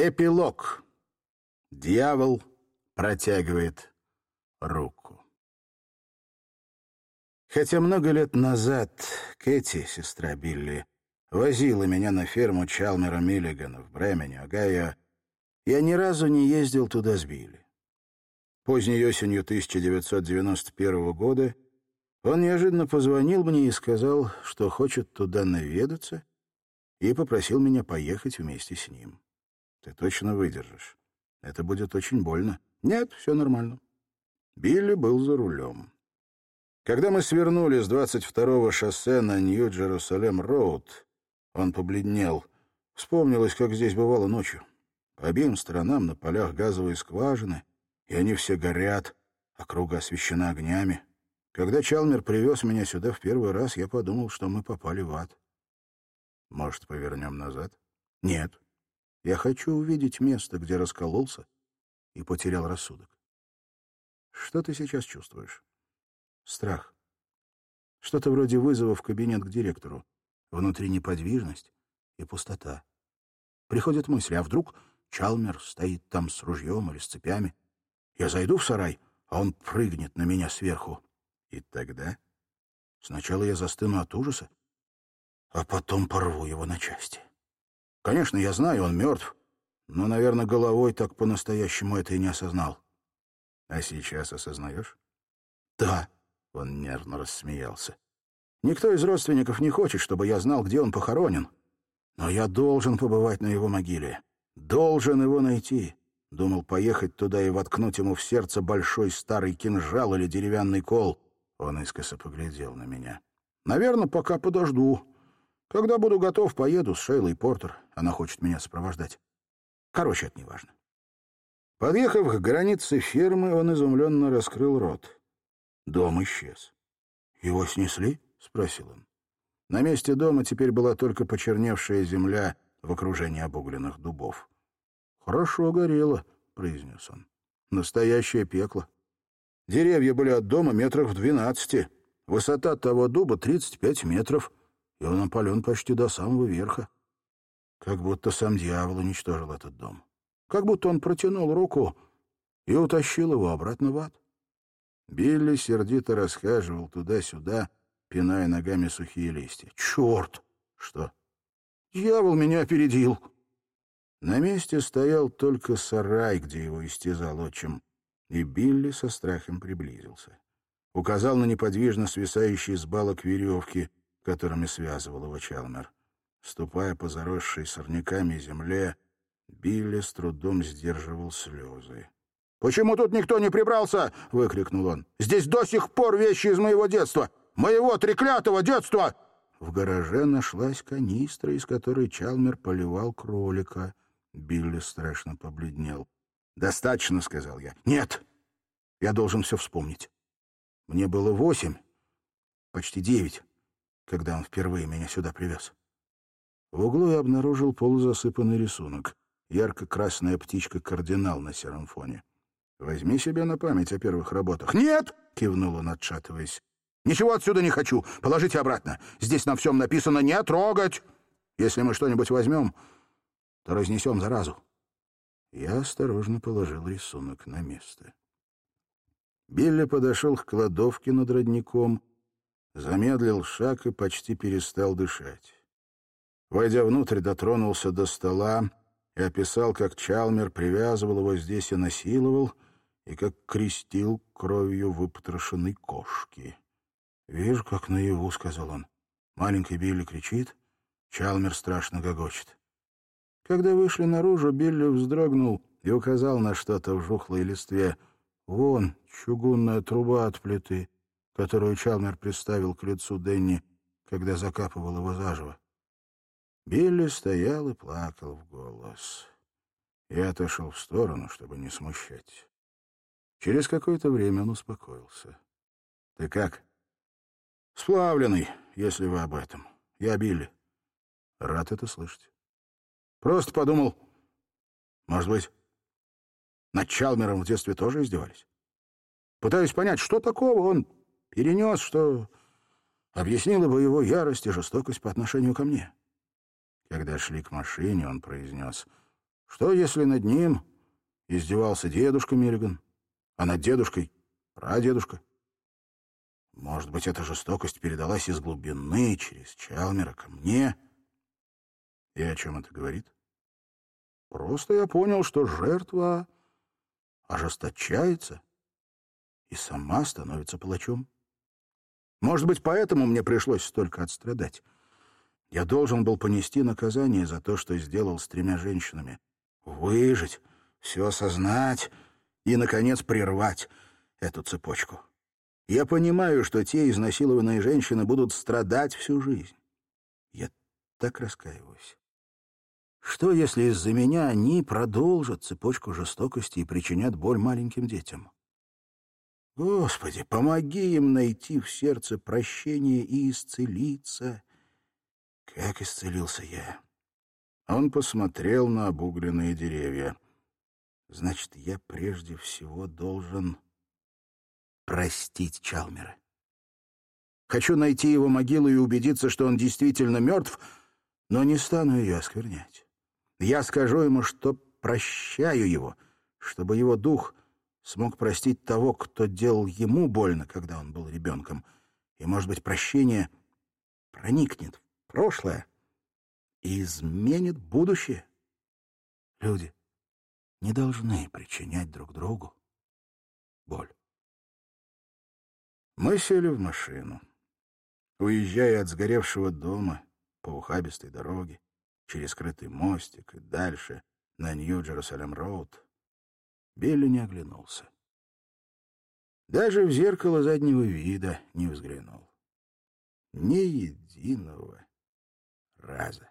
Эпилог. Дьявол протягивает руку. Хотя много лет назад Кэти, сестра Билли, возила меня на ферму Чалмера Миллигана в Бремене, Огайо, я ни разу не ездил туда с Билли. Поздней осенью 1991 года он неожиданно позвонил мне и сказал, что хочет туда наведаться, и попросил меня поехать вместе с ним. Ты точно выдержишь. Это будет очень больно. Нет, все нормально. Билли был за рулем. Когда мы свернули с 22-го шоссе на Нью-Джерусалем-Роуд, он побледнел. Вспомнилось, как здесь бывало ночью. По обеим сторонам на полях газовые скважины, и они все горят, округа освещена огнями. Когда Чалмер привез меня сюда в первый раз, я подумал, что мы попали в ад. Может, повернем назад? Нет. Я хочу увидеть место, где раскололся и потерял рассудок. Что ты сейчас чувствуешь? Страх. Что-то вроде вызова в кабинет к директору. Внутри неподвижность и пустота. Приходят мысли, а вдруг Чалмер стоит там с ружьем или с цепями? Я зайду в сарай, а он прыгнет на меня сверху. И тогда сначала я застыну от ужаса, а потом порву его на части. Конечно, я знаю, он мертв, но, наверное, головой так по-настоящему это и не осознал. А сейчас осознаешь? Да, он нервно рассмеялся. Никто из родственников не хочет, чтобы я знал, где он похоронен. Но я должен побывать на его могиле. Должен его найти. Думал поехать туда и воткнуть ему в сердце большой старый кинжал или деревянный кол. Он искоса поглядел на меня. Наверное, пока подожду. Когда буду готов, поеду с Шейлой Портер. Она хочет меня сопровождать. Короче, это неважно. Подъехав к границе фермы, он изумленно раскрыл рот. Дом исчез. «Его снесли?» — спросил он. На месте дома теперь была только почерневшая земля в окружении обугленных дубов. «Хорошо горело», — произнес он. «Настоящее пекло. Деревья были от дома метрах в двенадцати. Высота того дуба — тридцать пять метров и он опален почти до самого верха. Как будто сам дьявол уничтожил этот дом. Как будто он протянул руку и утащил его обратно в ад. Билли сердито расхаживал туда-сюда, пиная ногами сухие листья. «Черт! Что? Дьявол меня опередил!» На месте стоял только сарай, где его истязал отчим, и Билли со страхом приблизился. Указал на неподвижно свисающие с балок веревки, которыми связывал его Чалмер. Ступая по заросшей сорняками земле, Билли с трудом сдерживал слезы. «Почему тут никто не прибрался?» — выкрикнул он. «Здесь до сих пор вещи из моего детства! Моего треклятого детства!» В гараже нашлась канистра, из которой Чалмер поливал кролика. Билли страшно побледнел. «Достаточно», — сказал я. «Нет! Я должен все вспомнить. Мне было восемь, почти девять когда он впервые меня сюда привез. В углу я обнаружил полузасыпанный рисунок. Ярко-красная птичка-кардинал на сером фоне. «Возьми себе на память о первых работах». «Нет!» — кивнул он, отшатываясь. «Ничего отсюда не хочу. Положите обратно. Здесь на всем написано «не трогать». Если мы что-нибудь возьмем, то разнесем заразу». Я осторожно положил рисунок на место. Билли подошел к кладовке над родником замедлил шаг и почти перестал дышать. Войдя внутрь, дотронулся до стола и описал, как Чалмер привязывал его здесь и насиловал, и как крестил кровью выпотрошенной кошки. «Вижу, как наяву», — сказал он. Маленький Билли кричит, Чалмер страшно гогочет. Когда вышли наружу, Билли вздрогнул и указал на что-то в жухлой листве. «Вон, чугунная труба от плиты которую Чалмер приставил к лицу Денни, когда закапывал его заживо. Билли стоял и плакал в голос. Я отошел в сторону, чтобы не смущать. Через какое-то время он успокоился. — Ты как? — Сплавленный, если вы об этом. Я Билли. Рад это слышать. Просто подумал, может быть, над Чалмером в детстве тоже издевались. Пытаюсь понять, что такого он перенес, что объяснило бы его ярость и жестокость по отношению ко мне. Когда шли к машине, он произнес, Что, если над ним издевался дедушка Миллиган, а над дедушкой — прадедушка? Может быть, эта жестокость передалась из глубины, через Чалмера ко мне? И о чем это говорит? Просто я понял, что жертва ожесточается и сама становится палачом. Может быть, поэтому мне пришлось столько отстрадать. Я должен был понести наказание за то, что сделал с тремя женщинами. Выжить, все осознать и, наконец, прервать эту цепочку. Я понимаю, что те изнасилованные женщины будут страдать всю жизнь. Я так раскаиваюсь. Что, если из-за меня они продолжат цепочку жестокости и причинят боль маленьким детям? Господи, помоги им найти в сердце прощение и исцелиться, как исцелился я. Он посмотрел на обугленные деревья. Значит, я прежде всего должен простить Чалмера. Хочу найти его могилу и убедиться, что он действительно мертв, но не стану ее осквернять. Я скажу ему, что прощаю его, чтобы его дух смог простить того, кто делал ему больно, когда он был ребенком. И, может быть, прощение проникнет в прошлое и изменит будущее. Люди не должны причинять друг другу боль. Мы сели в машину. Уезжая от сгоревшего дома по ухабистой дороге, через скрытый мостик и дальше на Нью-Джерусалем-Роуд, Билли не оглянулся. Даже в зеркало заднего вида не взглянул. Ни единого раза.